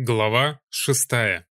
Глава шестая.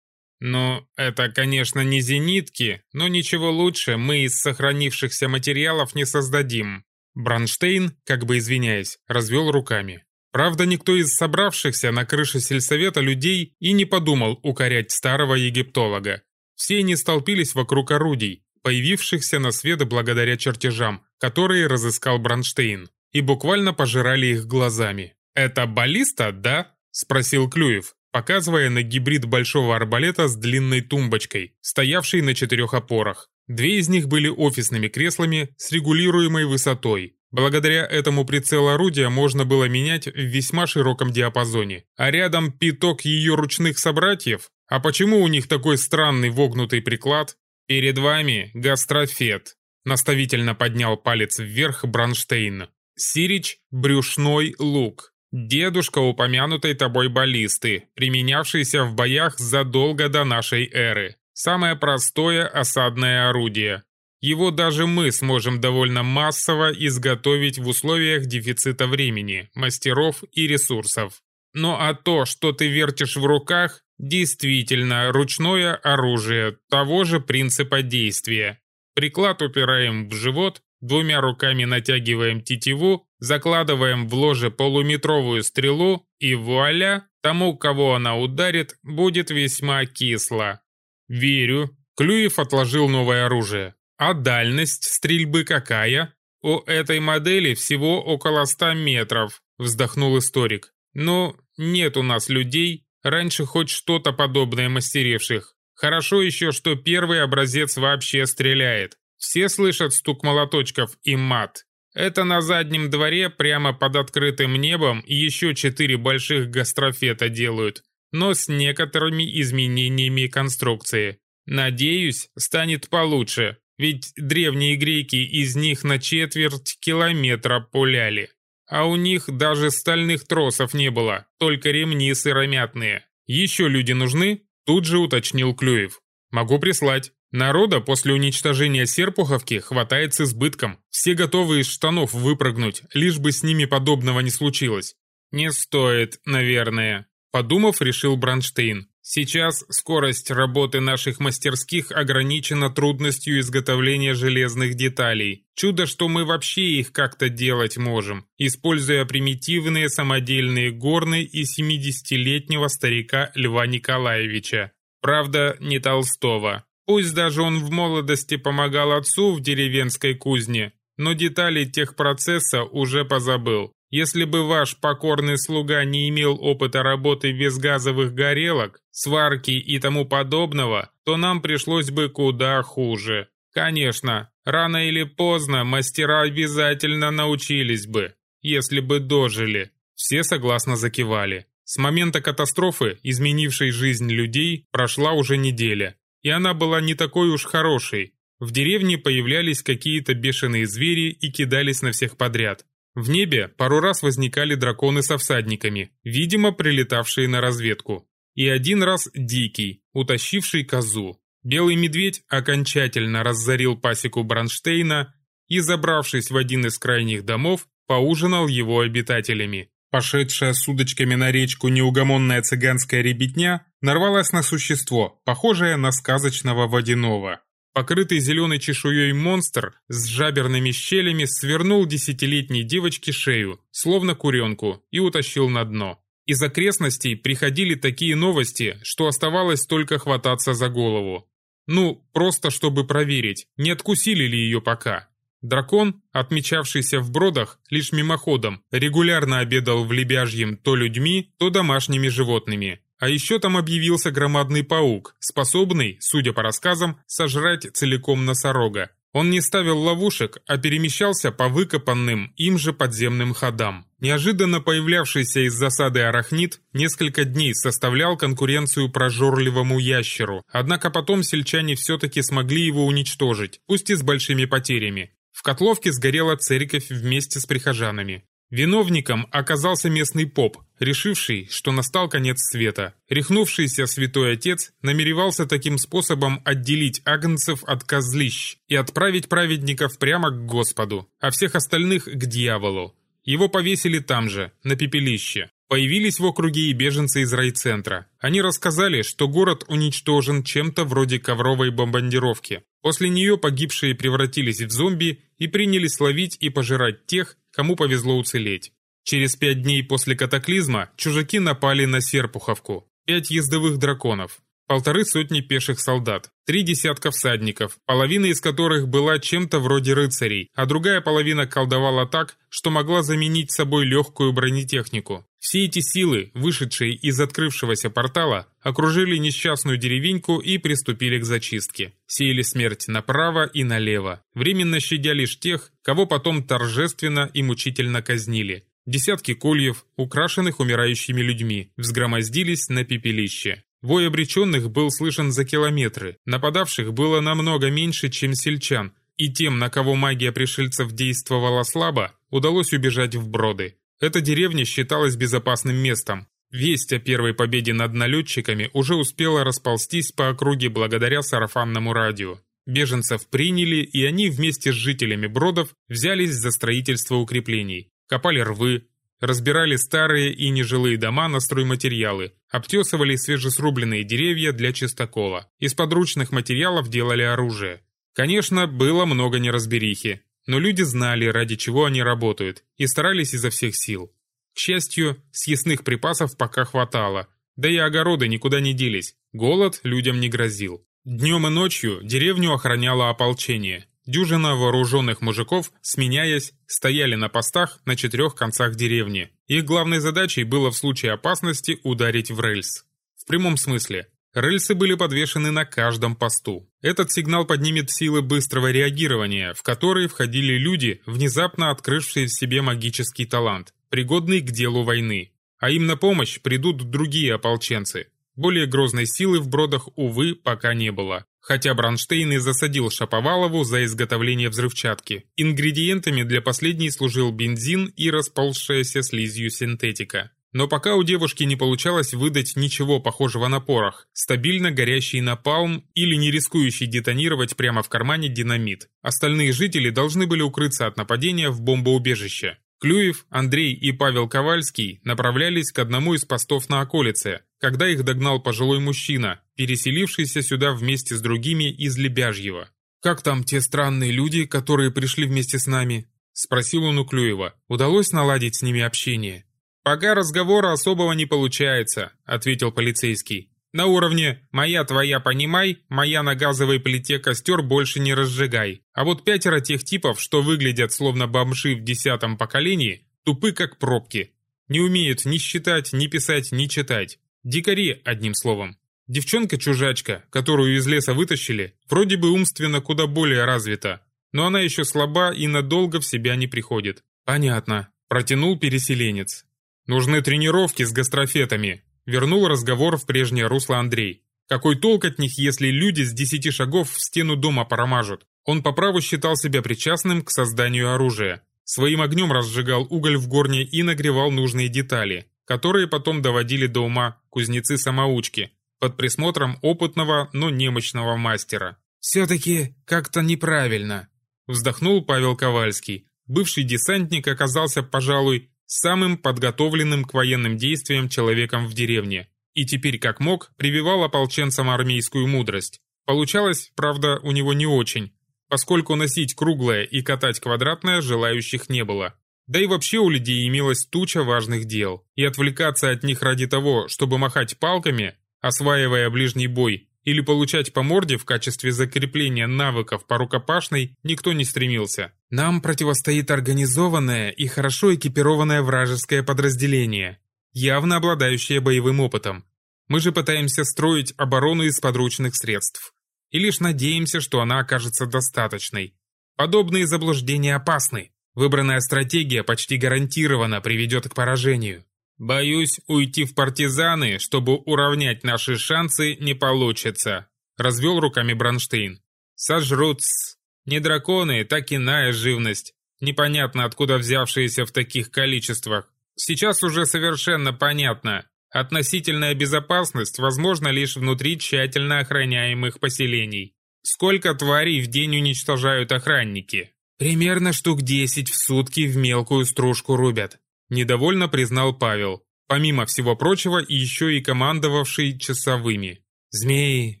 Ну, это, конечно, не зенитки, но ничего лучше мы из сохранившихся материалов не создадим. Бронштейн, как бы извиняясь, развел руками. Правда, никто из собравшихся на крыше сельсовета людей и не подумал укорять старого египтолога. Все они столпились вокруг орудий, появившихся на свет благодаря чертежам, которые разыскал Бронштейн, и буквально пожирали их глазами. «Это баллиста, да?» — спросил Клюев, показывая на гибрид большого арбалета с длинной тумбочкой, стоявшей на четырех опорах. Две из них были офисными креслами с регулируемой высотой. Благодаря этому прицел орудия можно было менять в весьма широком диапазоне. А рядом пяток ее ручных собратьев? А почему у них такой странный вогнутый приклад? Перед вами гастрофет. Наставительно поднял палец вверх Бронштейн. Сирич – брюшной лук. Дедушка упомянутой тобой баллисты, применявшийся в боях задолго до нашей эры. Самое простое осадное орудие. Его даже мы сможем довольно массово изготовить в условиях дефицита времени, мастеров и ресурсов. Ну а то, что ты вертишь в руках, действительно ручное оружие того же принципа действия. Приклад упираем в живот, двумя руками натягиваем тетиву, закладываем в ложе полуметровую стрелу и вуаля, тому, кого она ударит, будет весьма кисло. Верю. Клюев отложил новое оружие. А дальность стрельбы какая? У этой модели всего около 100 метров, вздохнул историк. Но нет у нас людей, раньше хоть что-то подобное мастеревших. Хорошо еще, что первый образец вообще стреляет. Все слышат стук молоточков и мат. Это на заднем дворе, прямо под открытым небом, еще четыре больших гастрофета делают, но с некоторыми изменениями конструкции. Надеюсь, станет получше, ведь древние греки из них на четверть километра пуляли. А у них даже стальных тросов не было, только ремни сыромятные. Еще люди нужны? Тут же уточнил Клюев. Могу прислать. Народа после уничтожения Серпуховки хватает с избытком. Все готовы из штанов выпрыгнуть, лишь бы с ними подобного не случилось. Не стоит, наверное. Подумав, решил Бранштейн. Сейчас скорость работы наших мастерских ограничена трудностью изготовления железных деталей. Чудо, что мы вообще их как-то делать можем, используя примитивные самодельные горны и 70-летнего старика Льва Николаевича. Правда, не Толстого. Пусть даже он в молодости помогал отцу в деревенской кузне, но детали техпроцесса уже позабыл. Если бы ваш покорный слуга не имел опыта работы без газовых горелок, сварки и тому подобного, то нам пришлось бы куда хуже. Конечно, рано или поздно мастера обязательно научились бы, если бы дожили. Все согласно закивали. С момента катастрофы, изменившей жизнь людей, прошла уже неделя и она была не такой уж хорошей. В деревне появлялись какие-то бешеные звери и кидались на всех подряд. В небе пару раз возникали драконы со всадниками, видимо, прилетавшие на разведку. И один раз дикий, утащивший козу. Белый медведь окончательно разорил пасеку Бронштейна и, забравшись в один из крайних домов, поужинал его обитателями. Пошедшая с удочками на речку неугомонная цыганская ребятня нарвалась на существо, похожее на сказочного водяного. Покрытый зеленой чешуей монстр с жаберными щелями свернул десятилетней девочке шею, словно куренку, и утащил на дно. Из окрестностей приходили такие новости, что оставалось только хвататься за голову. Ну, просто чтобы проверить, не откусили ли ее пока. Дракон, отмечавшийся в бродах лишь мимоходом, регулярно обедал в Лебяжьем то людьми, то домашними животными. А еще там объявился громадный паук, способный, судя по рассказам, сожрать целиком носорога. Он не ставил ловушек, а перемещался по выкопанным им же подземным ходам. Неожиданно появлявшийся из засады арахнит несколько дней составлял конкуренцию прожорливому ящеру, однако потом сельчане все-таки смогли его уничтожить, пусть и с большими потерями. В Котловке сгорела церковь вместе с прихожанами. Виновником оказался местный поп, решивший, что настал конец света. Рехнувшийся святой отец намеревался таким способом отделить агнцев от козлищ и отправить праведников прямо к Господу, а всех остальных к дьяволу. Его повесили там же, на пепелище. Появились в округе и беженцы из райцентра. Они рассказали, что город уничтожен чем-то вроде ковровой бомбардировки. После нее погибшие превратились в зомби и принялись ловить и пожирать тех, кому повезло уцелеть. Через пять дней после катаклизма чужаки напали на Серпуховку. Пять ездовых драконов полторы сотни пеших солдат, три десятка всадников, половина из которых была чем-то вроде рыцарей, а другая половина колдовала так, что могла заменить собой легкую бронетехнику. Все эти силы, вышедшие из открывшегося портала, окружили несчастную деревеньку и приступили к зачистке. Сеяли смерть направо и налево, временно щадя лишь тех, кого потом торжественно и мучительно казнили. Десятки кольев, украшенных умирающими людьми, взгромоздились на пепелище. Вой обреченных был слышен за километры, нападавших было намного меньше, чем сельчан, и тем, на кого магия пришельцев действовала слабо, удалось убежать в броды. Эта деревня считалась безопасным местом. Весть о первой победе над налетчиками уже успела расползтись по округе благодаря сарафанному радио. Беженцев приняли, и они вместе с жителями бродов взялись за строительство укреплений. Копали рвы, разбирали старые и нежилые дома на стройматериалы, обтесывали свежесрубленные деревья для чистокола, из подручных материалов делали оружие. Конечно, было много неразберихи, но люди знали, ради чего они работают, и старались изо всех сил. К счастью, съестных припасов пока хватало, да и огороды никуда не делись, голод людям не грозил. Днем и ночью деревню охраняло ополчение – Дюжина вооруженных мужиков, сменяясь, стояли на постах на четырех концах деревни. Их главной задачей было в случае опасности ударить в рельс. В прямом смысле. Рельсы были подвешены на каждом посту. Этот сигнал поднимет силы быстрого реагирования, в которые входили люди, внезапно открывшие в себе магический талант, пригодный к делу войны. А им на помощь придут другие ополченцы. Более грозной силы в бродах, увы, пока не было. Хотя Бронштейн и засадил Шаповалову за изготовление взрывчатки. Ингредиентами для последней служил бензин и расползшаяся слизью синтетика. Но пока у девушки не получалось выдать ничего похожего на порох, стабильно горящий напалм или не рискующий детонировать прямо в кармане динамит. Остальные жители должны были укрыться от нападения в бомбоубежище. Клюев, Андрей и Павел Ковальский направлялись к одному из постов на околице, когда их догнал пожилой мужчина, переселившийся сюда вместе с другими из Лебяжьего. «Как там те странные люди, которые пришли вместе с нами?» – спросил он у Клюева. «Удалось наладить с ними общение?» «Пока разговора особого не получается», – ответил полицейский. На уровне «моя твоя понимай», «моя на газовой плите костер больше не разжигай». А вот пятеро тех типов, что выглядят словно бомжи в десятом поколении, тупы как пробки. Не умеют ни считать, ни писать, ни читать. Дикари, одним словом. Девчонка-чужачка, которую из леса вытащили, вроде бы умственно куда более развита, но она еще слаба и надолго в себя не приходит. «Понятно», – протянул переселенец. «Нужны тренировки с гастрофетами», Вернул разговор в прежнее русло Андрей. Какой толк от них, если люди с десяти шагов в стену дома промажут? Он по праву считал себя причастным к созданию оружия. Своим огнем разжигал уголь в горне и нагревал нужные детали, которые потом доводили до ума кузнецы-самоучки, под присмотром опытного, но немощного мастера. «Все-таки как-то неправильно», – вздохнул Павел Ковальский. Бывший десантник оказался, пожалуй, самым подготовленным к военным действиям человеком в деревне, и теперь как мог прививал ополченцам армейскую мудрость. Получалось, правда, у него не очень, поскольку носить круглое и катать квадратное желающих не было. Да и вообще у людей имелась туча важных дел, и отвлекаться от них ради того, чтобы махать палками, осваивая ближний бой, или получать по морде в качестве закрепления навыков по рукопашной никто не стремился. Нам противостоит организованное и хорошо экипированное вражеское подразделение, явно обладающее боевым опытом. Мы же пытаемся строить оборону из подручных средств. И лишь надеемся, что она окажется достаточной. Подобные заблуждения опасны. Выбранная стратегия почти гарантированно приведет к поражению. «Боюсь, уйти в партизаны, чтобы уравнять наши шансы, не получится», — развел руками Бронштейн. «Сожрут -с. Не драконы, так иная живность, непонятно откуда взявшиеся в таких количествах. Сейчас уже совершенно понятно. Относительная безопасность возможна лишь внутри тщательно охраняемых поселений. Сколько тварей в день уничтожают охранники? Примерно штук 10 в сутки в мелкую стружку рубят. Недовольно признал Павел. помимо всего прочего, еще и командовавший часовыми. Змеи,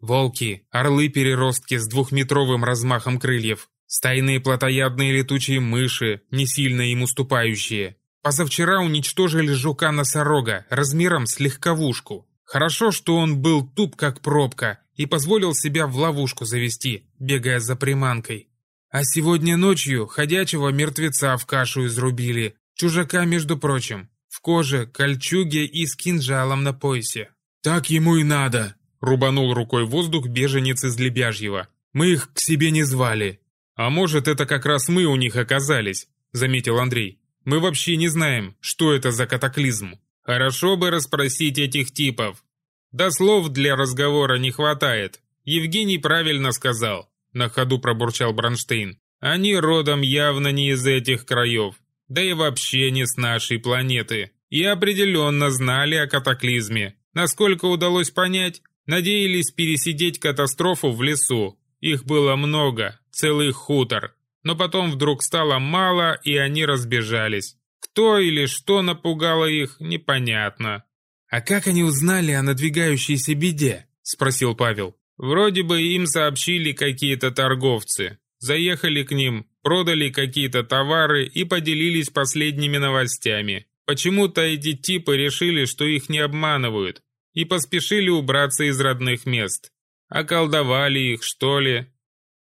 волки, орлы-переростки с двухметровым размахом крыльев, стайные плотоядные летучие мыши, не сильно им уступающие. Позавчера уничтожили жука-носорога размером с легковушку. Хорошо, что он был туп как пробка и позволил себя в ловушку завести, бегая за приманкой. А сегодня ночью ходячего мертвеца в кашу изрубили, чужака, между прочим, в коже, кольчуге и с кинжалом на поясе. «Так ему и надо», Рубанул рукой воздух беженец из Лебяжьего. «Мы их к себе не звали». «А может, это как раз мы у них оказались», — заметил Андрей. «Мы вообще не знаем, что это за катаклизм. Хорошо бы расспросить этих типов. Да слов для разговора не хватает. Евгений правильно сказал», — на ходу пробурчал Бронштейн. «Они родом явно не из этих краев, да и вообще не с нашей планеты. И определенно знали о катаклизме. Насколько удалось понять, Надеялись пересидеть катастрофу в лесу. Их было много, целый хутор. Но потом вдруг стало мало, и они разбежались. Кто или что напугало их, непонятно. «А как они узнали о надвигающейся беде?» – спросил Павел. «Вроде бы им сообщили какие-то торговцы. Заехали к ним, продали какие-то товары и поделились последними новостями. Почему-то эти типы решили, что их не обманывают, и поспешили убраться из родных мест. Околдовали их, что ли?»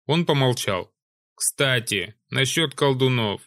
Он помолчал. «Кстати, насчет колдунов.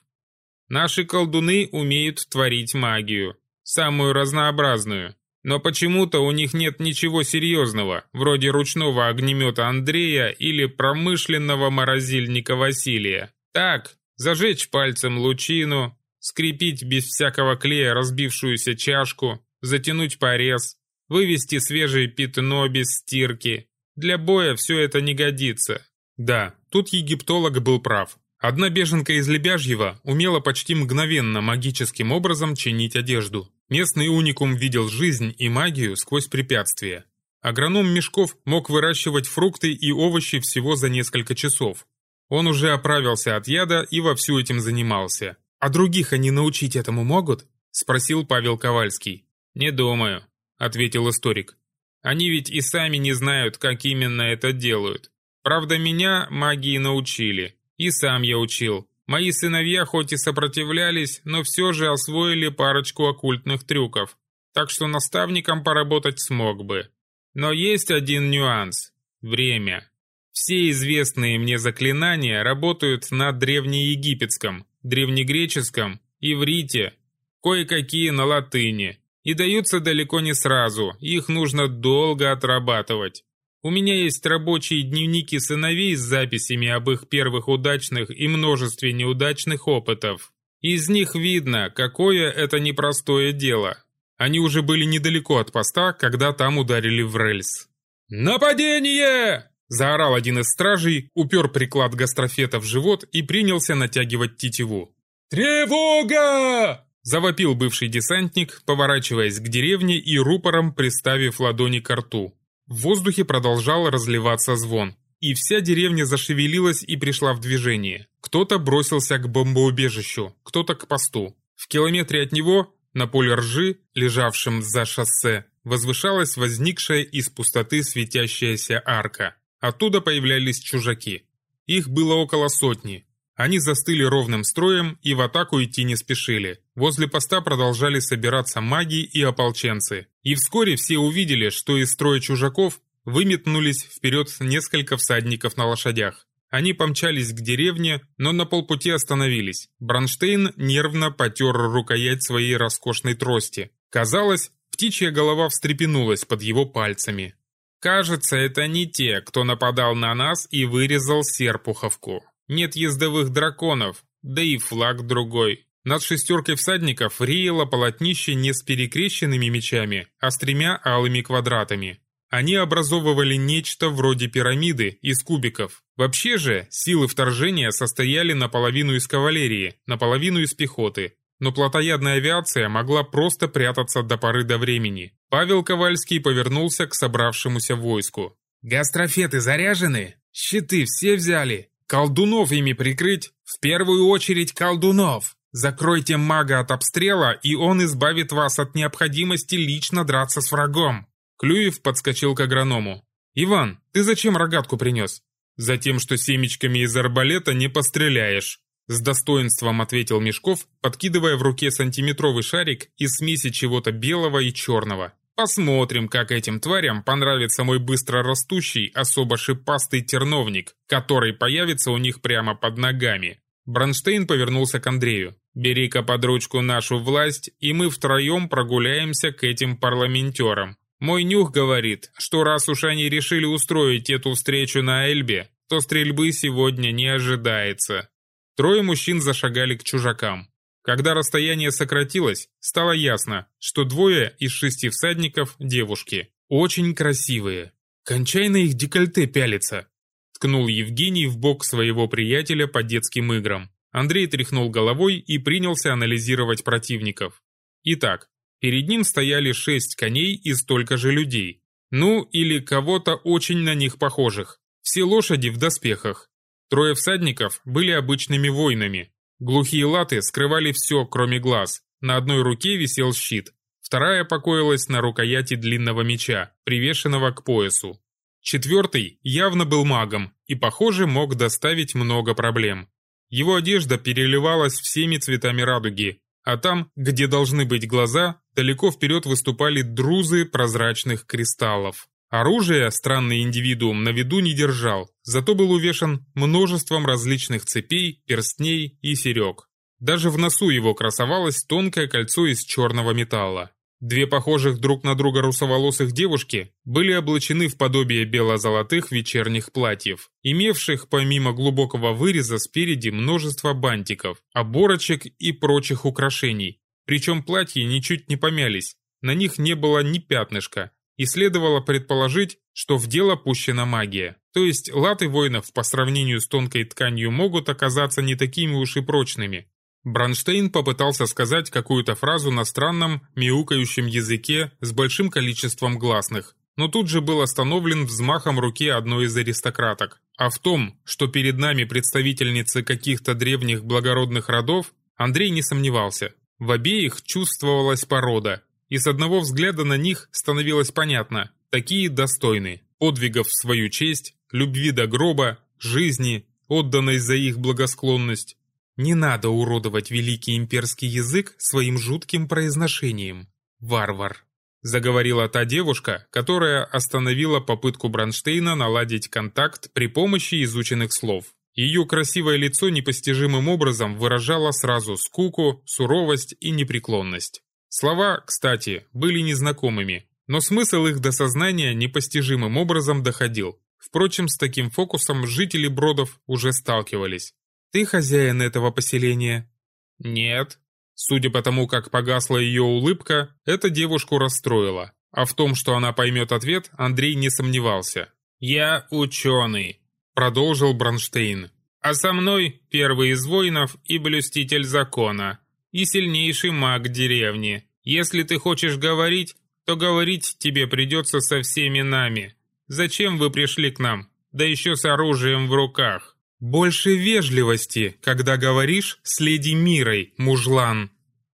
Наши колдуны умеют творить магию, самую разнообразную. Но почему-то у них нет ничего серьезного, вроде ручного огнемета Андрея или промышленного морозильника Василия. Так, зажечь пальцем лучину, скрепить без всякого клея разбившуюся чашку, затянуть порез, вывести свежее пятно без стирки. Для боя все это не годится. Да, тут египтолог был прав. Одна беженка из Лебяжьего умела почти мгновенно магическим образом чинить одежду. Местный уникум видел жизнь и магию сквозь препятствия. Агроном Мешков мог выращивать фрукты и овощи всего за несколько часов. Он уже оправился от яда и вовсю этим занимался. «А других они научить этому могут?» – спросил Павел Ковальский. «Не думаю ответил историк. Они ведь и сами не знают, как именно это делают. Правда, меня магии научили. И сам я учил. Мои сыновья хоть и сопротивлялись, но все же освоили парочку оккультных трюков. Так что наставником поработать смог бы. Но есть один нюанс. Время. Все известные мне заклинания работают на древнеегипетском, древнегреческом, иврите, кое-какие на латыни и даются далеко не сразу, их нужно долго отрабатывать. У меня есть рабочие дневники сыновей с записями об их первых удачных и множестве неудачных опытов. Из них видно, какое это непростое дело. Они уже были недалеко от поста, когда там ударили в рельс. «Нападение!» – заорал один из стражей, упер приклад гастрофета в живот и принялся натягивать тетиву. «Тревога!» Завопил бывший десантник, поворачиваясь к деревне и рупором приставив ладони к рту. В воздухе продолжал разливаться звон. И вся деревня зашевелилась и пришла в движение. Кто-то бросился к бомбоубежищу, кто-то к посту. В километре от него, на поле ржи, лежавшем за шоссе, возвышалась возникшая из пустоты светящаяся арка. Оттуда появлялись чужаки. Их было около сотни, они застыли ровным строем и в атаку идти не спешили. Возле поста продолжали собираться маги и ополченцы. И вскоре все увидели, что из строя чужаков выметнулись вперед несколько всадников на лошадях. Они помчались к деревне, но на полпути остановились. Бронштейн нервно потер рукоять своей роскошной трости. Казалось, птичья голова встрепенулась под его пальцами. «Кажется, это не те, кто нападал на нас и вырезал Серпуховку», нет ездовых драконов, да и флаг другой. Над шестеркой всадников реяло полотнище не с перекрещенными мечами, а с тремя алыми квадратами. Они образовывали нечто вроде пирамиды из кубиков. Вообще же, силы вторжения состояли наполовину из кавалерии, наполовину из пехоты. Но плотоядная авиация могла просто прятаться до поры до времени. Павел Ковальский повернулся к собравшемуся войску. «Гастрофеты заряжены? Щиты все взяли? Колдунов ими прикрыть? В первую очередь колдунов! Закройте мага от обстрела, и он избавит вас от необходимости лично драться с врагом. Клюев подскочил к агроному. «Иван, ты зачем рогатку принес?» «Затем, что семечками из арбалета не постреляешь», с достоинством ответил Мешков, подкидывая в руке сантиметровый шарик из смеси чего-то белого и черного. Посмотрим, как этим тварям понравится мой быстро растущий, особо шипастый терновник, который появится у них прямо под ногами. Бронштейн повернулся к Андрею. «Бери-ка под ручку нашу власть, и мы втроем прогуляемся к этим парламентерам. Мой нюх говорит, что раз уж они решили устроить эту встречу на Эльбе, то стрельбы сегодня не ожидается». Трое мужчин зашагали к чужакам. Когда расстояние сократилось, стало ясно, что двое из шести всадников – девушки. Очень красивые. Кончай на их декольте пялиться. Ткнул Евгений в бок своего приятеля по детским играм. Андрей тряхнул головой и принялся анализировать противников. Итак, перед ним стояли шесть коней и столько же людей. Ну, или кого-то очень на них похожих. Все лошади в доспехах. Трое всадников были обычными воинами, Глухие латы скрывали все, кроме глаз. На одной руке висел щит, вторая покоилась на рукояти длинного меча, привешенного к поясу. Четвертый явно был магом и, похоже, мог доставить много проблем. Его одежда переливалась всеми цветами радуги, а там, где должны быть глаза, далеко вперед выступали друзы прозрачных кристаллов. Оружие странный индивидуум на виду не держал, зато был увешан множеством различных цепей, перстней и серег. Даже в носу его красовалось тонкое кольцо из черного металла. Две похожих друг на друга русоволосых девушки были облачены в подобие бело-золотых вечерних платьев, имевших помимо глубокого выреза спереди множество бантиков, оборочек и прочих украшений. Причем платья ничуть не помялись, на них не было ни пятнышка, и следовало предположить, что в дело пущена магия. То есть латы воинов по сравнению с тонкой тканью могут оказаться не такими уж и прочными. Бронштейн попытался сказать какую-то фразу на странном, мяукающем языке с большим количеством гласных, но тут же был остановлен взмахом руки одной из аристократок. А в том, что перед нами представительницы каких-то древних благородных родов, Андрей не сомневался. В обеих чувствовалась порода, и с одного взгляда на них становилось понятно, такие достойны подвигов в свою честь, любви до гроба, жизни, отданной за их благосклонность. Не надо уродовать великий имперский язык своим жутким произношением. Варвар. Заговорила та девушка, которая остановила попытку Бронштейна наладить контакт при помощи изученных слов. Ее красивое лицо непостижимым образом выражало сразу скуку, суровость и непреклонность. Слова, кстати, были незнакомыми, но смысл их до сознания непостижимым образом доходил. Впрочем, с таким фокусом жители Бродов уже сталкивались. «Ты хозяин этого поселения?» «Нет». Судя по тому, как погасла ее улыбка, эта девушку расстроила. А в том, что она поймет ответ, Андрей не сомневался. «Я ученый», — продолжил Бронштейн. «А со мной первый из воинов и блюститель закона и сильнейший маг деревни. Если ты хочешь говорить, то говорить тебе придется со всеми нами. Зачем вы пришли к нам? Да еще с оружием в руках. Больше вежливости, когда говоришь с леди Мирой, мужлан.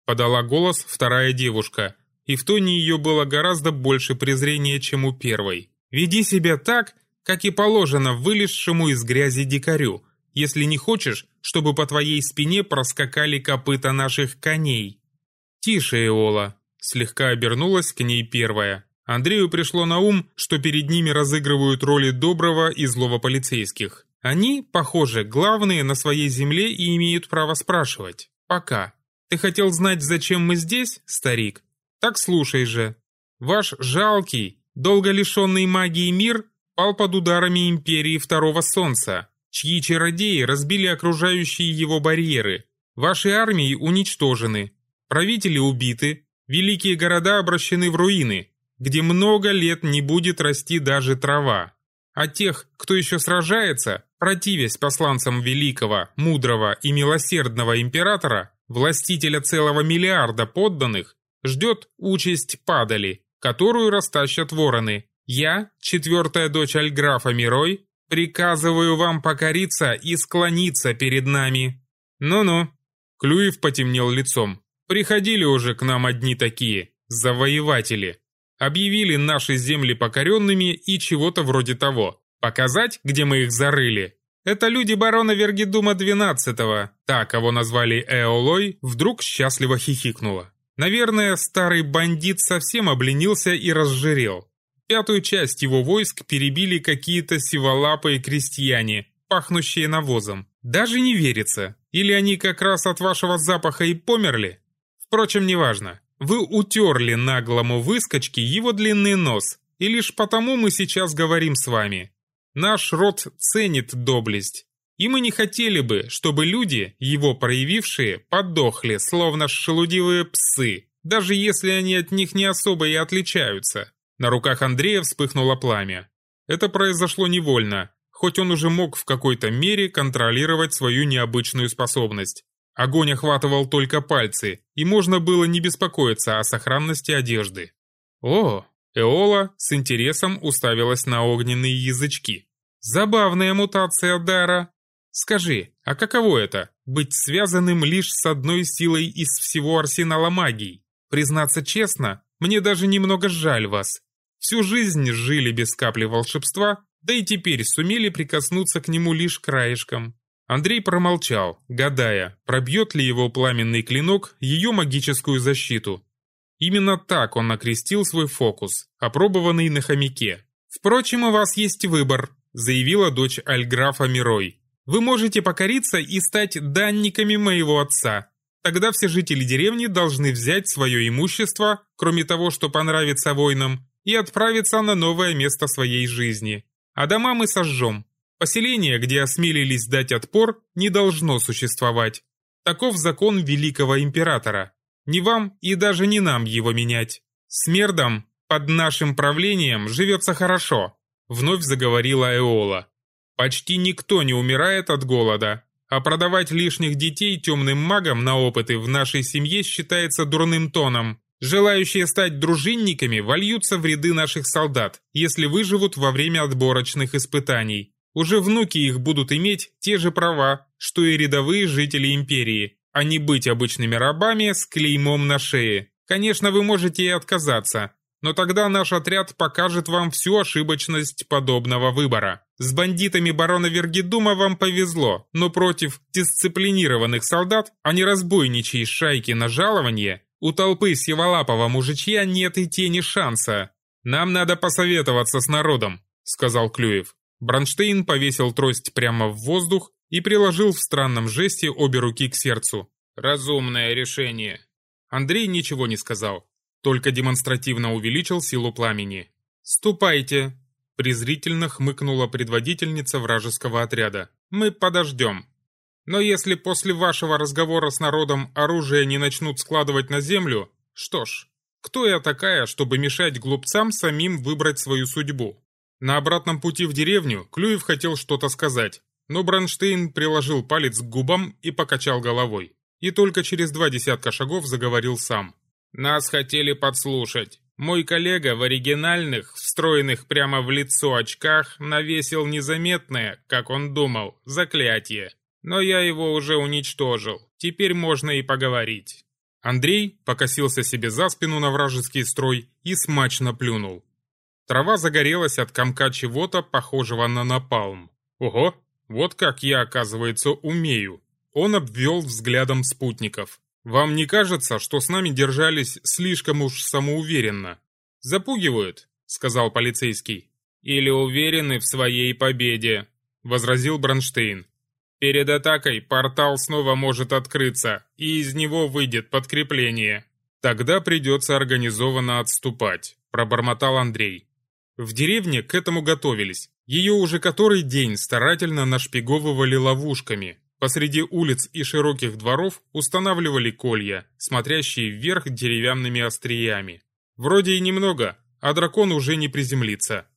Подала голос вторая девушка, и в тоне ее было гораздо больше презрения, чем у первой. Веди себя так, как и положено вылезшему из грязи дикарю, если не хочешь, чтобы по твоей спине проскакали копыта наших коней». «Тише, Эола», — слегка обернулась к ней первая. Андрею пришло на ум, что перед ними разыгрывают роли доброго и злого полицейских. Они, похоже, главные на своей земле и имеют право спрашивать. Пока. Ты хотел знать, зачем мы здесь, старик? Так слушай же. Ваш жалкий, долго лишенный магии мир пал под ударами Империи Второго Солнца чьи чародеи разбили окружающие его барьеры. Ваши армии уничтожены, правители убиты, великие города обращены в руины, где много лет не будет расти даже трава. А тех, кто еще сражается, противясь посланцам великого, мудрого и милосердного императора, властителя целого миллиарда подданных, ждет участь падали, которую растащат вороны. Я, четвертая дочь Альграфа Мирой, Приказываю вам покориться и склониться перед нами. Ну-ну, Клюев потемнел лицом. Приходили уже к нам одни такие, завоеватели. Объявили наши земли покоренными и чего-то вроде того. Показать, где мы их зарыли? Это люди барона Вергидума XII, так кого назвали Эолой, вдруг счастливо хихикнула. Наверное, старый бандит совсем обленился и разжирел. Пятую часть его войск перебили какие-то сиволапые крестьяне, пахнущие навозом. Даже не верится. Или они как раз от вашего запаха и померли? Впрочем, неважно. Вы утерли наглому выскочке его длинный нос, и лишь потому мы сейчас говорим с вами. Наш род ценит доблесть, и мы не хотели бы, чтобы люди, его проявившие, подохли, словно шелудивые псы, даже если они от них не особо и отличаются. На руках Андрея вспыхнуло пламя. Это произошло невольно, хоть он уже мог в какой-то мере контролировать свою необычную способность. Огонь охватывал только пальцы, и можно было не беспокоиться о сохранности одежды. О, Эола с интересом уставилась на огненные язычки. Забавная мутация дара. Скажи, а каково это – быть связанным лишь с одной силой из всего арсенала магии? Признаться честно, мне даже немного жаль вас. Всю жизнь жили без капли волшебства, да и теперь сумели прикоснуться к нему лишь краешком. Андрей промолчал, гадая, пробьет ли его пламенный клинок ее магическую защиту. Именно так он накрестил свой фокус, опробованный на хомяке. «Впрочем, у вас есть выбор», – заявила дочь Альграфа Мирой. «Вы можете покориться и стать данниками моего отца. Тогда все жители деревни должны взять свое имущество, кроме того, что понравится воинам, и отправиться на новое место своей жизни. А дома мы сожжем. Поселение, где осмелились дать отпор, не должно существовать. Таков закон великого императора. Не вам и даже не нам его менять. Смердам под нашим правлением живется хорошо, вновь заговорила Эола. Почти никто не умирает от голода, а продавать лишних детей темным магам на опыты в нашей семье считается дурным тоном. Желающие стать дружинниками вольются в ряды наших солдат, если выживут во время отборочных испытаний. Уже внуки их будут иметь те же права, что и рядовые жители империи, а не быть обычными рабами с клеймом на шее. Конечно, вы можете и отказаться, но тогда наш отряд покажет вам всю ошибочность подобного выбора. С бандитами барона Вергидума вам повезло, но против дисциплинированных солдат, а не разбойничьей шайки на жалование, у толпы сиволапого мужичья нет и тени шанса. Нам надо посоветоваться с народом, сказал Клюев. Бронштейн повесил трость прямо в воздух и приложил в странном жесте обе руки к сердцу. «Разумное решение». Андрей ничего не сказал, только демонстративно увеличил силу пламени. «Ступайте», – презрительно хмыкнула предводительница вражеского отряда. «Мы подождем. Но если после вашего разговора с народом оружие не начнут складывать на землю, что ж, кто я такая, чтобы мешать глупцам самим выбрать свою судьбу?» На обратном пути в деревню Клюев хотел что-то сказать, но Бронштейн приложил палец к губам и покачал головой. И только через два десятка шагов заговорил сам. «Нас хотели подслушать. Мой коллега в оригинальных, встроенных прямо в лицо очках, навесил незаметное, как он думал, заклятие. Но я его уже уничтожил. Теперь можно и поговорить». Андрей покосился себе за спину на вражеский строй и смачно плюнул. Трава загорелась от комка чего-то, похожего на напалм. Ого, вот как я, оказывается, умею. Он обвел взглядом спутников. Вам не кажется, что с нами держались слишком уж самоуверенно? Запугивают, сказал полицейский. Или уверены в своей победе, возразил Бронштейн. Перед атакой портал снова может открыться, и из него выйдет подкрепление. Тогда придется организованно отступать, пробормотал Андрей. В деревне к этому готовились. Ее уже который день старательно нашпиговывали ловушками. Посреди улиц и широких дворов устанавливали колья, смотрящие вверх деревянными остриями. Вроде и немного, а дракон уже не приземлится.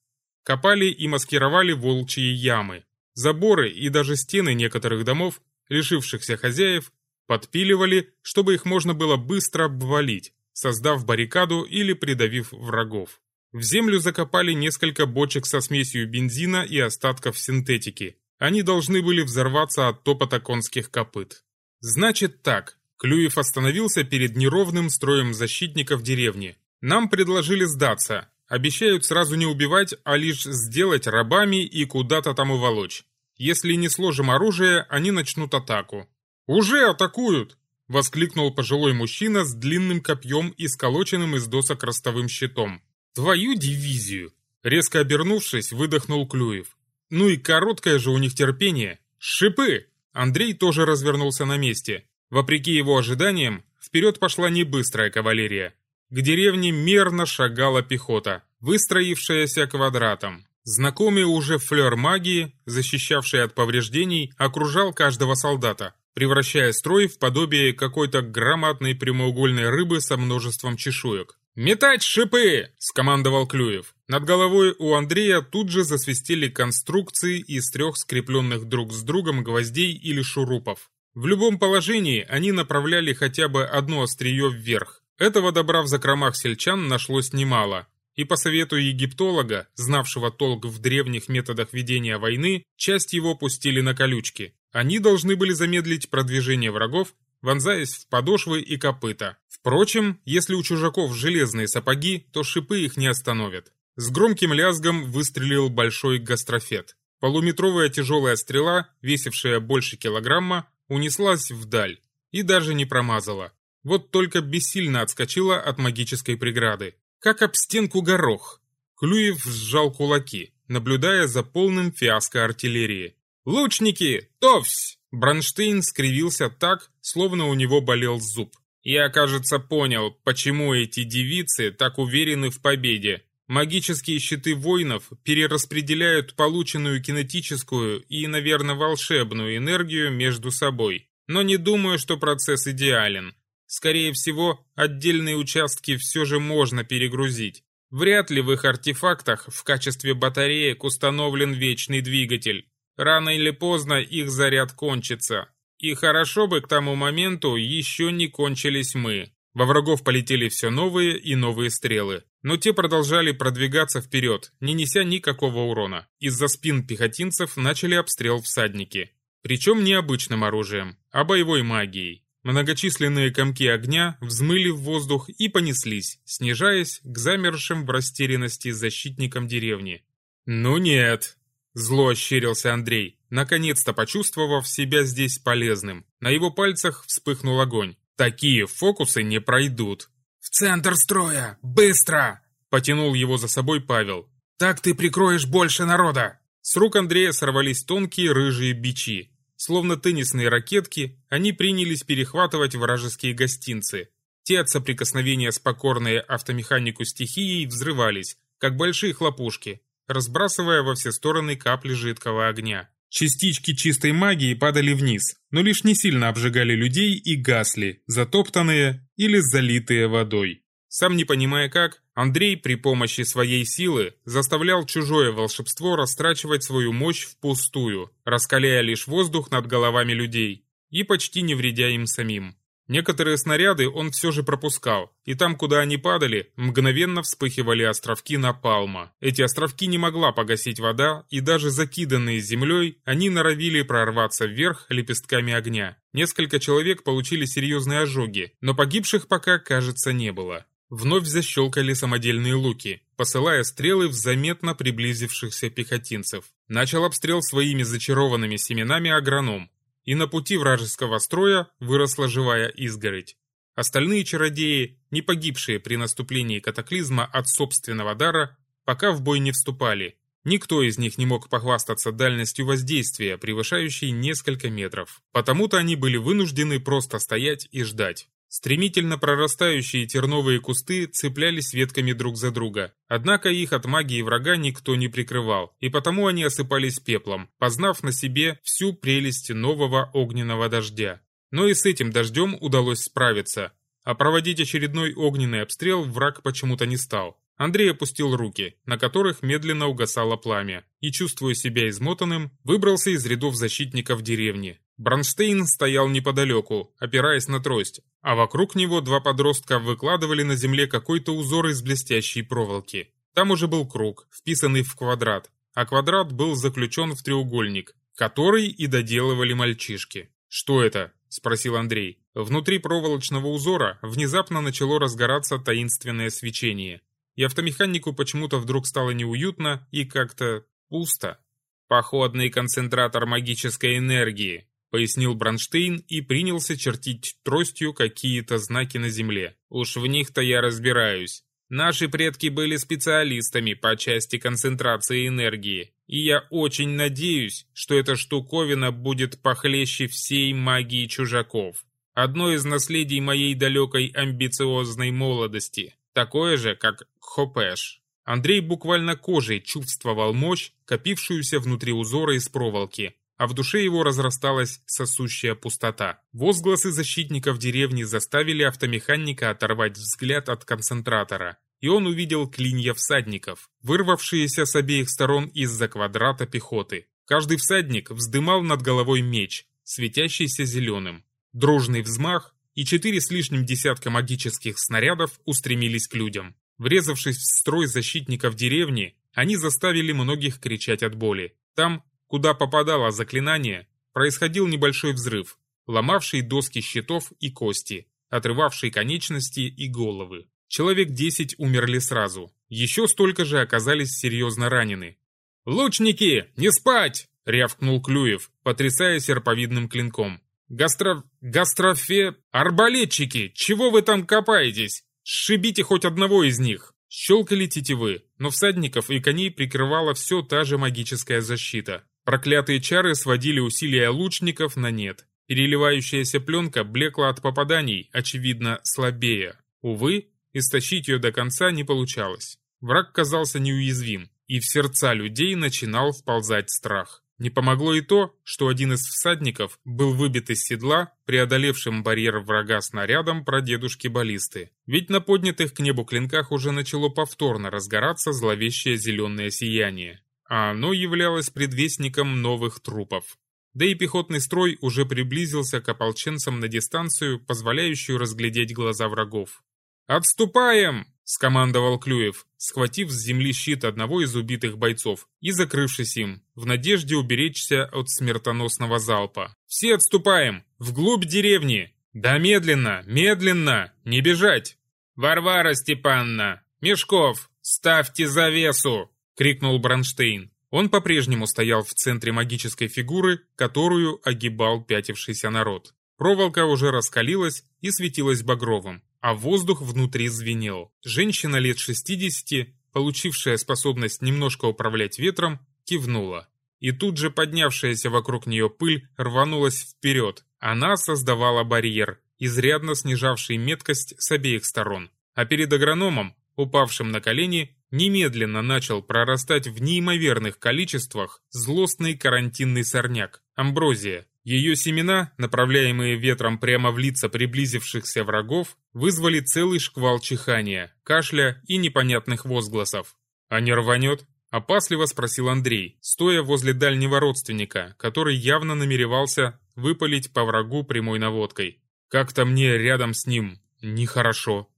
Копали и маскировали волчьи ямы. Заборы и даже стены некоторых домов, лишившихся хозяев, подпиливали, чтобы их можно было быстро обвалить, создав баррикаду или придавив врагов. В землю закопали несколько бочек со смесью бензина и остатков синтетики. Они должны были взорваться от топота конских копыт. «Значит так». Клюев остановился перед неровным строем защитников деревни. «Нам предложили сдаться. Обещают сразу не убивать, а лишь сделать рабами и куда-то там уволочь. Если не сложим оружие, они начнут атаку». «Уже атакуют!» — воскликнул пожилой мужчина с длинным копьем и сколоченным из досок ростовым щитом. «Твою дивизию!» Резко обернувшись, выдохнул Клюев. «Ну и короткое же у них терпение! Шипы!» Андрей тоже развернулся на месте. Вопреки его ожиданиям, вперед пошла не быстрая кавалерия. К деревне мерно шагала пехота, выстроившаяся квадратом. Знакомый уже флер магии, защищавший от повреждений, окружал каждого солдата, превращая строй в подобие какой-то громадной прямоугольной рыбы со множеством чешуек. «Метать шипы!» – скомандовал Клюев. Над головой у Андрея тут же засвистели конструкции из трех скрепленных друг с другом гвоздей или шурупов. В любом положении они направляли хотя бы одно острие вверх. Этого добра в закромах сельчан нашлось немало. И по совету египтолога, знавшего толк в древних методах ведения войны, часть его пустили на колючки. Они должны были замедлить продвижение врагов вонзаясь в подошвы и копыта. Впрочем, если у чужаков железные сапоги, то шипы их не остановят. С громким лязгом выстрелил большой гастрофет. Полуметровая тяжелая стрела, весившая больше килограмма, унеслась вдаль и даже не промазала. Вот только бессильно отскочила от магической преграды. Как об стенку горох. Клюев сжал кулаки, наблюдая за полным фиаско артиллерии. «Лучники! Товсь!» Бронштейн скривился так, словно у него болел зуб. «Я, кажется, понял, почему эти девицы так уверены в победе. Магические щиты воинов перераспределяют полученную кинетическую и, наверное, волшебную энергию между собой. Но не думаю, что процесс идеален. Скорее всего, отдельные участки все же можно перегрузить. Вряд ли в их артефактах в качестве батареек установлен вечный двигатель. Рано или поздно их заряд кончится. И хорошо бы к тому моменту еще не кончились мы. Во врагов полетели все новые и новые стрелы. Но те продолжали продвигаться вперед, не неся никакого урона. Из-за спин пехотинцев начали обстрел всадники. Причем не обычным оружием, а боевой магией. Многочисленные комки огня взмыли в воздух и понеслись, снижаясь к замершим в растерянности защитникам деревни. «Ну нет, Зло ощерился Андрей, наконец-то почувствовав себя здесь полезным. На его пальцах вспыхнул огонь. Такие фокусы не пройдут. «В центр строя! Быстро!» Потянул его за собой Павел. «Так ты прикроешь больше народа!» С рук Андрея сорвались тонкие рыжие бичи. Словно теннисные ракетки, они принялись перехватывать вражеские гостинцы. Те от соприкосновения с покорной автомеханику стихией взрывались, как большие хлопушки, разбрасывая во все стороны капли жидкого огня. Частички чистой магии падали вниз, но лишь не сильно обжигали людей и гасли, затоптанные или залитые водой. Сам не понимая как, Андрей при помощи своей силы заставлял чужое волшебство растрачивать свою мощь впустую, раскаляя лишь воздух над головами людей и почти не вредя им самим. Некоторые снаряды он все же пропускал, и там, куда они падали, мгновенно вспыхивали островки напалма. Эти островки не могла погасить вода, и даже закиданные землей, они норовили прорваться вверх лепестками огня. Несколько человек получили серьезные ожоги, но погибших пока, кажется, не было. Вновь защелкали самодельные луки, посылая стрелы в заметно приблизившихся пехотинцев. Начал обстрел своими зачарованными семенами агроном, и на пути вражеского строя выросла живая изгородь. Остальные чародеи, не погибшие при наступлении катаклизма от собственного дара, пока в бой не вступали. Никто из них не мог похвастаться дальностью воздействия, превышающей несколько метров. Потому-то они были вынуждены просто стоять и ждать. Стремительно прорастающие терновые кусты цеплялись ветками друг за друга. Однако их от магии врага никто не прикрывал, и потому они осыпались пеплом, познав на себе всю прелесть нового огненного дождя. Но и с этим дождем удалось справиться, а проводить очередной огненный обстрел враг почему-то не стал. Андрей опустил руки, на которых медленно угасало пламя, и, чувствуя себя измотанным, выбрался из рядов защитников деревни. Бронштейн стоял неподалеку, опираясь на трость, а вокруг него два подростка выкладывали на земле какой-то узор из блестящей проволоки. Там уже был круг, вписанный в квадрат, а квадрат был заключен в треугольник, который и доделывали мальчишки. «Что это?» — спросил Андрей. Внутри проволочного узора внезапно начало разгораться таинственное свечение. И автомеханику почему-то вдруг стало неуютно и как-то пусто. «Походный концентратор магической энергии», — пояснил Бронштейн и принялся чертить тростью какие-то знаки на земле. «Уж в них-то я разбираюсь. Наши предки были специалистами по части концентрации энергии, и я очень надеюсь, что эта штуковина будет похлеще всей магии чужаков. Одно из наследий моей далекой амбициозной молодости, такое же, как Хопеш. Андрей буквально кожей чувствовал мощь, копившуюся внутри узора из проволоки, а в душе его разрасталась сосущая пустота. Возгласы защитников деревни заставили автомеханика оторвать взгляд от концентратора, и он увидел клинья всадников, вырвавшиеся с обеих сторон из-за квадрата пехоты. Каждый всадник вздымал над головой меч, светящийся зеленым. Дружный взмах, и четыре с лишним десятка магических снарядов устремились к людям. Врезавшись в строй защитников деревни, они заставили многих кричать от боли. Там, Куда попадало заклинание, происходил небольшой взрыв, ломавший доски щитов и кости, отрывавший конечности и головы. Человек десять умерли сразу, еще столько же оказались серьезно ранены. «Лучники, не спать!» — рявкнул Клюев, потрясая серповидным клинком. «Гастро... гастрофе... арбалетчики! Чего вы там копаетесь? Сшибите хоть одного из них!» Щелкали тетивы, но всадников и коней прикрывала все та же магическая защита. Проклятые чары сводили усилия лучников на нет. Переливающаяся пленка блекла от попаданий, очевидно, слабее. Увы, истощить ее до конца не получалось. Враг казался неуязвим, и в сердца людей начинал вползать страх. Не помогло и то, что один из всадников был выбит из седла, преодолевшим барьер врага снарядом прадедушки-баллисты. Ведь на поднятых к небу клинках уже начало повторно разгораться зловещее зеленое сияние а оно являлось предвестником новых трупов. Да и пехотный строй уже приблизился к ополченцам на дистанцию, позволяющую разглядеть глаза врагов. «Отступаем!» – скомандовал Клюев, схватив с земли щит одного из убитых бойцов и закрывшись им, в надежде уберечься от смертоносного залпа. «Все отступаем! Вглубь деревни! Да медленно, медленно! Не бежать!» «Варвара Степанна! Мешков! Ставьте завесу!» Крикнул Бронштейн. Он по-прежнему стоял в центре магической фигуры, которую огибал пятившийся народ. Проволока уже раскалилась и светилась багровым, а воздух внутри звенел. Женщина лет 60, получившая способность немножко управлять ветром, кивнула. И тут же поднявшаяся вокруг нее пыль рванулась вперед. Она создавала барьер, изрядно снижавший меткость с обеих сторон. А перед агрономом, упавшим на колени, немедленно начал прорастать в неимоверных количествах злостный карантинный сорняк – амброзия. Ее семена, направляемые ветром прямо в лица приблизившихся врагов, вызвали целый шквал чихания, кашля и непонятных возгласов. «А не рванет?» – опасливо спросил Андрей, стоя возле дальнего родственника, который явно намеревался выпалить по врагу прямой наводкой. «Как-то мне рядом с ним нехорошо».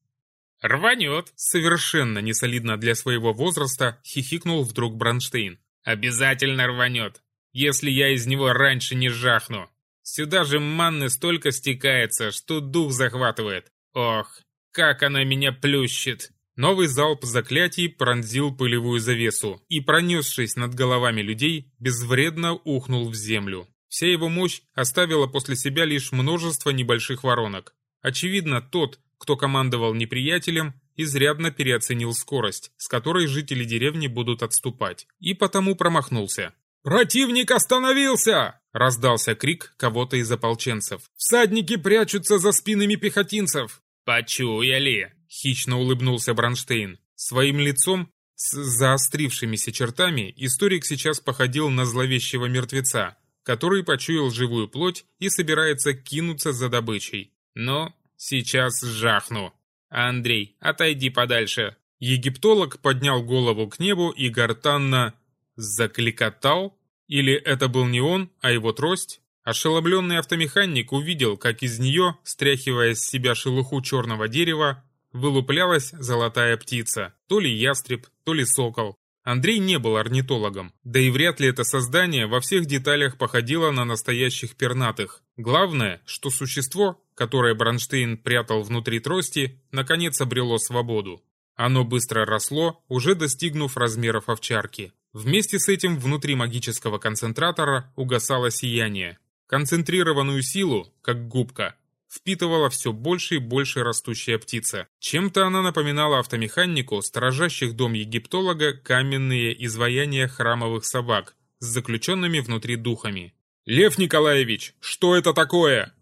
«Рванет!» Совершенно несолидно для своего возраста хихикнул вдруг Бронштейн. «Обязательно рванет, если я из него раньше не жахну. Сюда же манны столько стекается, что дух захватывает. Ох, как она меня плющит!» Новый залп заклятий пронзил пылевую завесу и, пронесшись над головами людей, безвредно ухнул в землю. Вся его мощь оставила после себя лишь множество небольших воронок. Очевидно, тот, кто командовал неприятелем, изрядно переоценил скорость, с которой жители деревни будут отступать, и потому промахнулся. «Противник остановился!» — раздался крик кого-то из ополченцев. «Всадники прячутся за спинами пехотинцев!» «Почуяли!» — хищно улыбнулся Бронштейн. Своим лицом, с заострившимися чертами, историк сейчас походил на зловещего мертвеца, который почуял живую плоть и собирается кинуться за добычей. Но Сейчас жахну. Андрей, отойди подальше. Египтолог поднял голову к небу и гортанно закликотал? Или это был не он, а его трость? Ошеломленный автомеханик увидел, как из нее, стряхивая с себя шелуху черного дерева, вылуплялась золотая птица, то ли ястреб, то ли сокол. Андрей не был орнитологом, да и вряд ли это создание во всех деталях походило на настоящих пернатых. Главное, что существо, которое Бронштейн прятал внутри трости, наконец обрело свободу. Оно быстро росло, уже достигнув размеров овчарки. Вместе с этим внутри магического концентратора угасало сияние. Концентрированную силу, как губка, впитывала все больше и больше растущая птица. Чем-то она напоминала автомеханику, сторожащих дом египтолога каменные изваяния храмовых собак с заключенными внутри духами. «Лев Николаевич, что это такое?»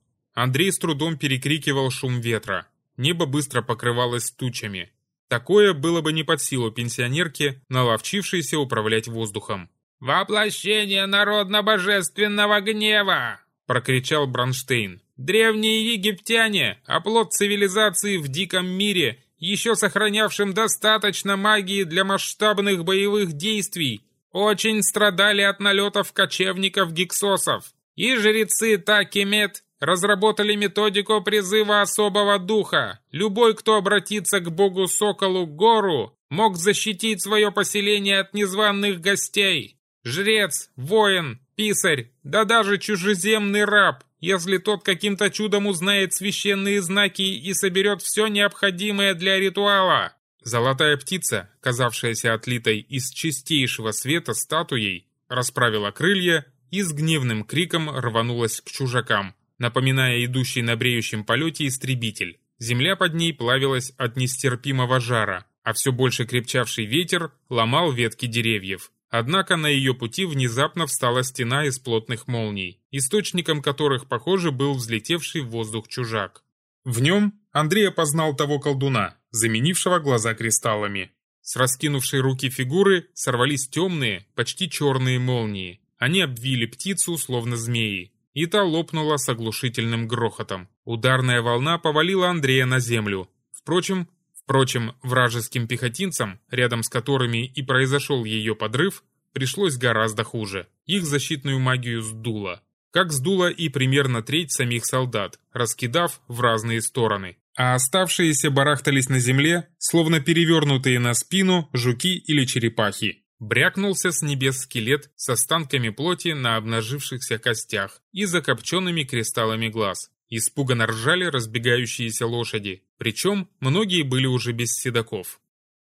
Андрей с трудом перекрикивал шум ветра. Небо быстро покрывалось тучами. Такое было бы не под силу пенсионерке, наловчившейся управлять воздухом. «Воплощение народно-божественного гнева!» – прокричал Бронштейн. Древние египтяне, оплот цивилизации в диком мире, еще сохранявшим достаточно магии для масштабных боевых действий, очень страдали от налетов кочевников-гиксосов. И жрецы Такимет разработали методику призыва особого духа. Любой, кто обратится к богу-соколу Гору, мог защитить свое поселение от незваных гостей. Жрец, воин, писарь, да даже чужеземный раб если тот каким-то чудом узнает священные знаки и соберет все необходимое для ритуала. Золотая птица, казавшаяся отлитой из чистейшего света статуей, расправила крылья и с гневным криком рванулась к чужакам, напоминая идущий на бреющем полете истребитель. Земля под ней плавилась от нестерпимого жара, а все больше крепчавший ветер ломал ветки деревьев. Однако на ее пути внезапно встала стена из плотных молний, источником которых, похоже, был взлетевший в воздух чужак. В нем Андрей опознал того колдуна, заменившего глаза кристаллами. С раскинувшей руки фигуры сорвались темные, почти черные молнии. Они обвили птицу, словно змеи, и та лопнула с оглушительным грохотом. Ударная волна повалила Андрея на землю. Впрочем, Впрочем, вражеским пехотинцам, рядом с которыми и произошел ее подрыв, пришлось гораздо хуже. Их защитную магию сдуло. Как сдуло и примерно треть самих солдат, раскидав в разные стороны. А оставшиеся барахтались на земле, словно перевернутые на спину жуки или черепахи. Брякнулся с небес скелет с останками плоти на обнажившихся костях и закопченными кристаллами глаз. Испуганно ржали разбегающиеся лошади, причем многие были уже без седаков.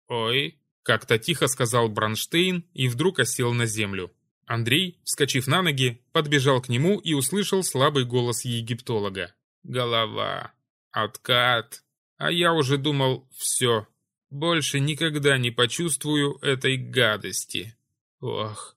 «Ой», — как-то тихо сказал Бронштейн и вдруг осел на землю. Андрей, вскочив на ноги, подбежал к нему и услышал слабый голос египтолога. «Голова. Откат. А я уже думал, все. Больше никогда не почувствую этой гадости. Ох,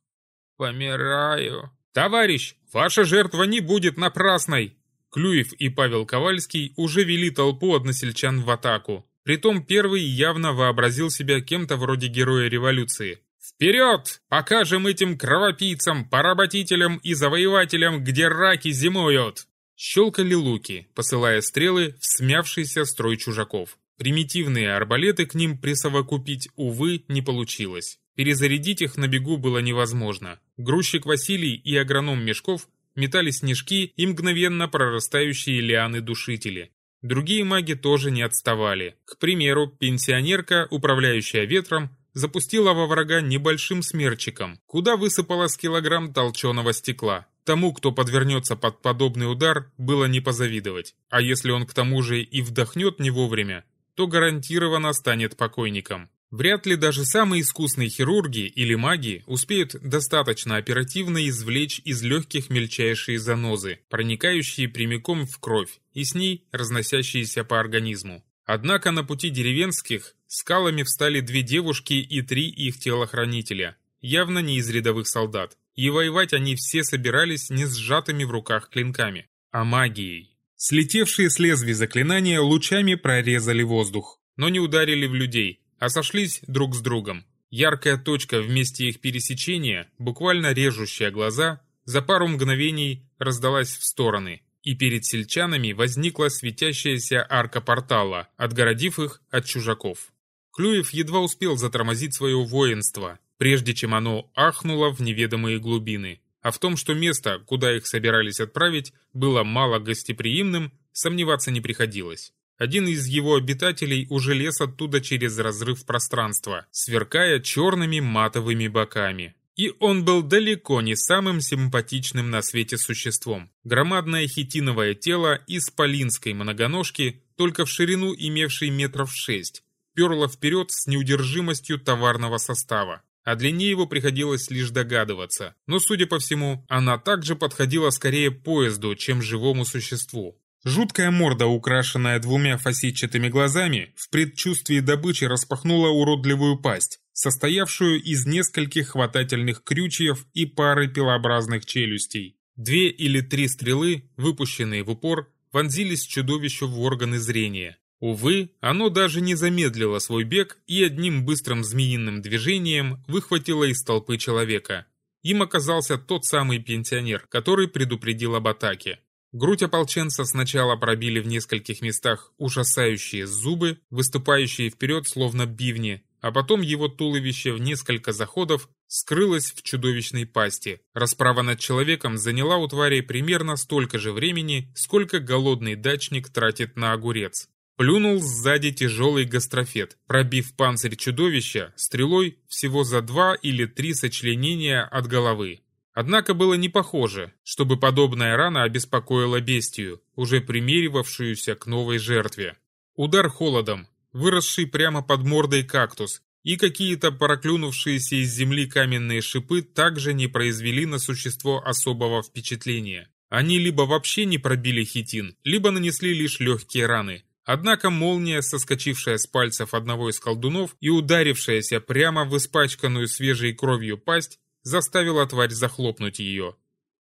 помираю». «Товарищ, ваша жертва не будет напрасной!» Клюев и Павел Ковальский уже вели толпу односельчан в атаку. Притом первый явно вообразил себя кем-то вроде героя революции. «Вперед! Покажем этим кровопийцам, поработителям и завоевателям, где раки зимуют!» Щелкали луки, посылая стрелы в смявшийся строй чужаков. Примитивные арбалеты к ним присовокупить, увы, не получилось. Перезарядить их на бегу было невозможно. Грузчик Василий и агроном Мешков метали снежки и мгновенно прорастающие лианы-душители. Другие маги тоже не отставали. К примеру, пенсионерка, управляющая ветром, запустила во врага небольшим смерчиком, куда высыпала килограмм толченого стекла. Тому, кто подвернется под подобный удар, было не позавидовать. А если он к тому же и вдохнет не вовремя, то гарантированно станет покойником. Вряд ли даже самые искусные хирурги или маги успеют достаточно оперативно извлечь из легких мельчайшие занозы, проникающие прямиком в кровь и с ней разносящиеся по организму. Однако на пути деревенских скалами встали две девушки и три их телохранителя, явно не из рядовых солдат, и воевать они все собирались не сжатыми в руках клинками, а магией. Слетевшие с лезвий заклинания лучами прорезали воздух, но не ударили в людей – а сошлись друг с другом. Яркая точка в месте их пересечения, буквально режущая глаза, за пару мгновений раздалась в стороны, и перед сельчанами возникла светящаяся арка портала, отгородив их от чужаков. Клюев едва успел затормозить свое воинство, прежде чем оно ахнуло в неведомые глубины. А в том, что место, куда их собирались отправить, было мало гостеприимным, сомневаться не приходилось. Один из его обитателей уже лез оттуда через разрыв пространства, сверкая черными матовыми боками. И он был далеко не самым симпатичным на свете существом. Громадное хитиновое тело из полинской многоножки, только в ширину имевшей метров шесть, перло вперед с неудержимостью товарного состава. О длине его приходилось лишь догадываться, но, судя по всему, она также подходила скорее поезду, чем живому существу. Жуткая морда, украшенная двумя фасетчатыми глазами, в предчувствии добычи распахнула уродливую пасть, состоявшую из нескольких хватательных крючьев и пары пилообразных челюстей. Две или три стрелы, выпущенные в упор, вонзились чудовищу в органы зрения. Увы, оно даже не замедлило свой бег и одним быстрым змеиным движением выхватило из толпы человека. Им оказался тот самый пенсионер, который предупредил об атаке. Грудь ополченца сначала пробили в нескольких местах ужасающие зубы, выступающие вперед словно бивни, а потом его туловище в несколько заходов скрылось в чудовищной пасти. Расправа над человеком заняла у твари примерно столько же времени, сколько голодный дачник тратит на огурец. Плюнул сзади тяжелый гастрофет, пробив панцирь чудовища стрелой всего за два или три сочленения от головы. Однако было не похоже, чтобы подобная рана обеспокоила бестию, уже примеривавшуюся к новой жертве. Удар холодом, выросший прямо под мордой кактус, и какие-то проклюнувшиеся из земли каменные шипы также не произвели на существо особого впечатления. Они либо вообще не пробили хитин, либо нанесли лишь легкие раны. Однако молния, соскочившая с пальцев одного из колдунов и ударившаяся прямо в испачканную свежей кровью пасть, заставила тварь захлопнуть ее.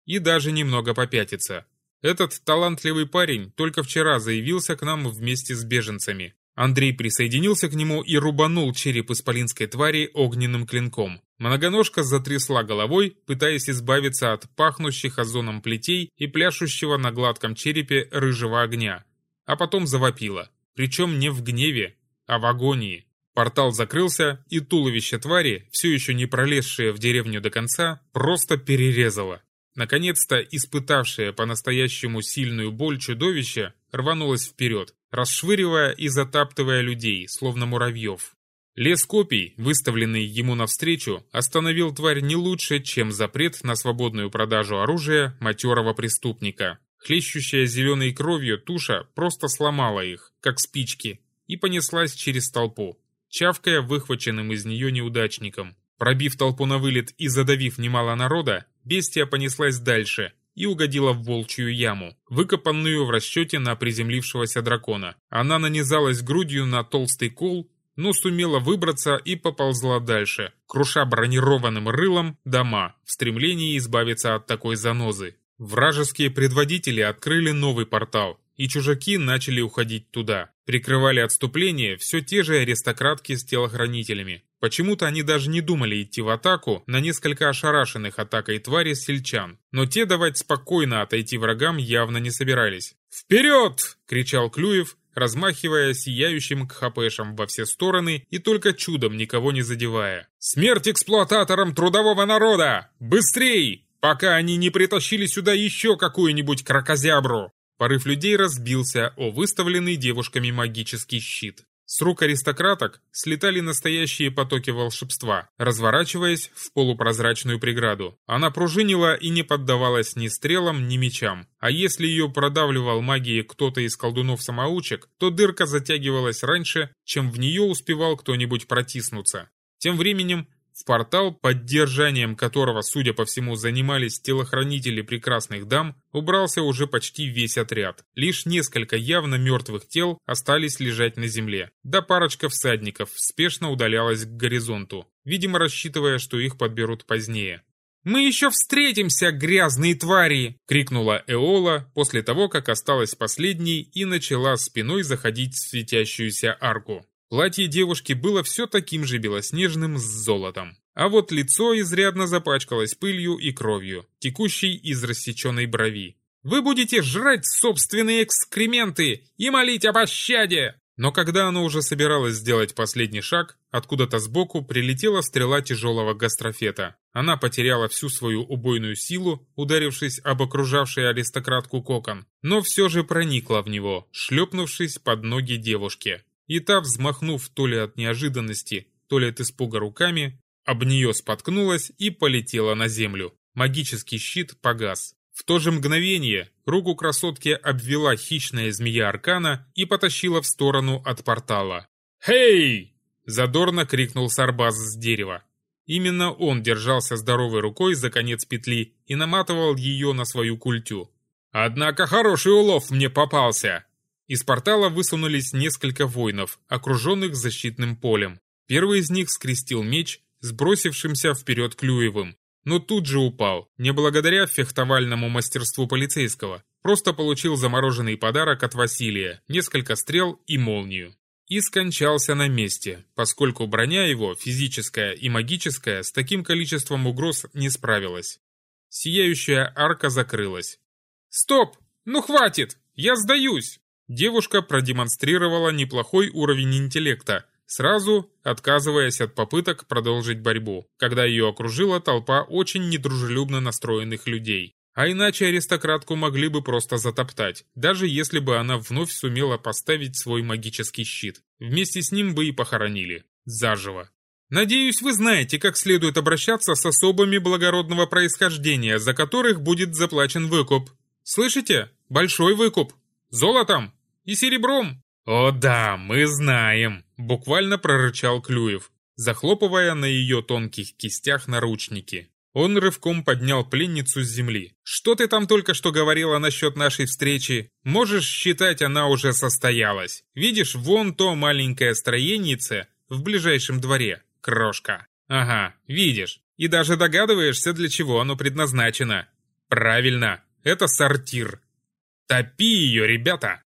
И даже немного попятиться. Этот талантливый парень только вчера заявился к нам вместе с беженцами. Андрей присоединился к нему и рубанул череп исполинской твари огненным клинком. Многоножка затрясла головой, пытаясь избавиться от пахнущих озоном плетей и пляшущего на гладком черепе рыжего огня. А потом завопила. Причем не в гневе, а в агонии. Портал закрылся, и туловище твари, все еще не пролезшее в деревню до конца, просто перерезало. Наконец-то испытавшее по-настоящему сильную боль чудовище рванулось вперед, расшвыривая и затаптывая людей, словно муравьев. Лес копий, выставленный ему навстречу, остановил тварь не лучше, чем запрет на свободную продажу оружия матерого преступника. Хлещущая зеленой кровью туша просто сломала их, как спички, и понеслась через толпу чавкая выхваченным из нее неудачником. Пробив толпу на вылет и задавив немало народа, бестия понеслась дальше и угодила в волчью яму, выкопанную в расчете на приземлившегося дракона. Она нанизалась грудью на толстый кол, но сумела выбраться и поползла дальше, круша бронированным рылом дома в стремлении избавиться от такой занозы. Вражеские предводители открыли новый портал, и чужаки начали уходить туда. Прикрывали отступление все те же аристократки с телохранителями. Почему-то они даже не думали идти в атаку на несколько ошарашенных атакой твари сельчан. Но те давать спокойно отойти врагам явно не собирались. «Вперед!» — кричал Клюев, размахивая сияющим кхапешем во все стороны и только чудом никого не задевая. «Смерть эксплуататорам трудового народа! Быстрей! Пока они не притащили сюда еще какую-нибудь кракозябру!» Порыв людей разбился о выставленный девушками магический щит. С рук аристократок слетали настоящие потоки волшебства, разворачиваясь в полупрозрачную преграду. Она пружинила и не поддавалась ни стрелам, ни мечам. А если ее продавливал магией кто-то из колдунов-самоучек, то дырка затягивалась раньше, чем в нее успевал кто-нибудь протиснуться. Тем временем портал, поддержанием которого, судя по всему, занимались телохранители прекрасных дам, убрался уже почти весь отряд. Лишь несколько явно мертвых тел остались лежать на земле. Да парочка всадников спешно удалялась к горизонту, видимо рассчитывая, что их подберут позднее. «Мы еще встретимся, грязные твари!» — крикнула Эола после того, как осталась последней и начала спиной заходить в светящуюся арку. Платье девушки было все таким же белоснежным с золотом. А вот лицо изрядно запачкалось пылью и кровью, текущей из рассеченной брови. «Вы будете жрать собственные экскременты и молить о пощаде!» Но когда она уже собиралась сделать последний шаг, откуда-то сбоку прилетела стрела тяжелого гастрофета. Она потеряла всю свою убойную силу, ударившись об окружавший аристократку кокон, но все же проникла в него, шлепнувшись под ноги девушки. И та, взмахнув то ли от неожиданности, то ли от испуга руками, об нее споткнулась и полетела на землю. Магический щит погас. В то же мгновение руку красотки обвела хищная змея Аркана и потащила в сторону от портала. «Хей!» – задорно крикнул Сарбаз с дерева. Именно он держался здоровой рукой за конец петли и наматывал ее на свою культю. «Однако хороший улов мне попался!» Из портала высунулись несколько воинов, окруженных защитным полем. Первый из них скрестил меч, сбросившимся вперед Клюевым, но тут же упал, не благодаря фехтовальному мастерству полицейского, просто получил замороженный подарок от Василия, несколько стрел и молнию и скончался на месте, поскольку броня его, физическая и магическая, с таким количеством угроз не справилась. Сияющая арка закрылась. «Стоп! Ну хватит! Я сдаюсь!» Девушка продемонстрировала неплохой уровень интеллекта, сразу отказываясь от попыток продолжить борьбу, когда ее окружила толпа очень недружелюбно настроенных людей. А иначе аристократку могли бы просто затоптать, даже если бы она вновь сумела поставить свой магический щит. Вместе с ним бы и похоронили. Заживо. Надеюсь, вы знаете, как следует обращаться с особами благородного происхождения, за которых будет заплачен выкуп. Слышите? Большой выкуп. Золотом и серебром. О да, мы знаем, буквально прорычал Клюев, захлопывая на ее тонких кистях наручники. Он рывком поднял пленницу с земли. «Что ты там только что говорила насчет нашей встречи? Можешь считать, она уже состоялась. Видишь, вон то маленькое строенице в ближайшем дворе. Крошка. Ага, видишь. И даже догадываешься, для чего оно предназначено. Правильно, это сортир. Топи ее, ребята!»